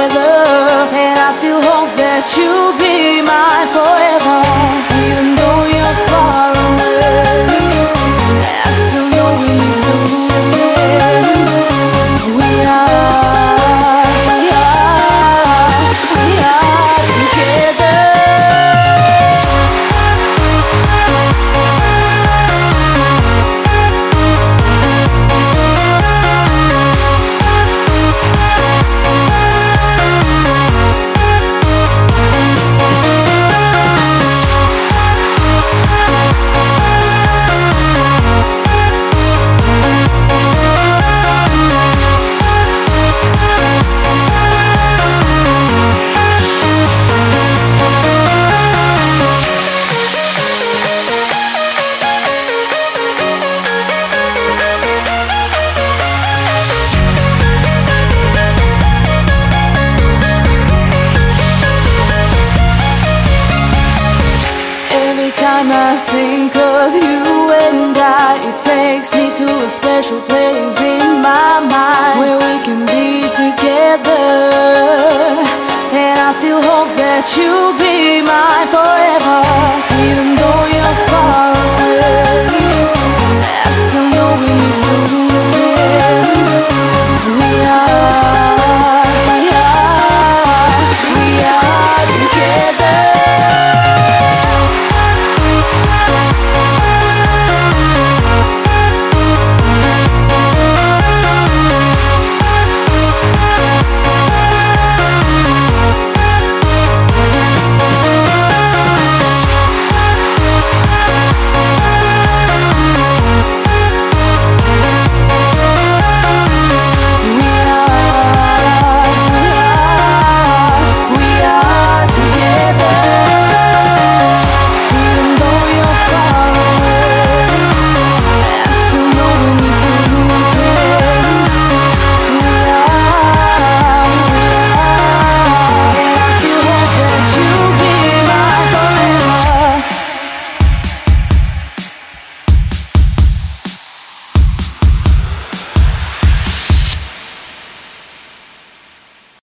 together, and I still hope that you'll be mine forever. Time I think of you and I, it takes me to a special place in my mind where we can be together. And I still hope that you'll be mine.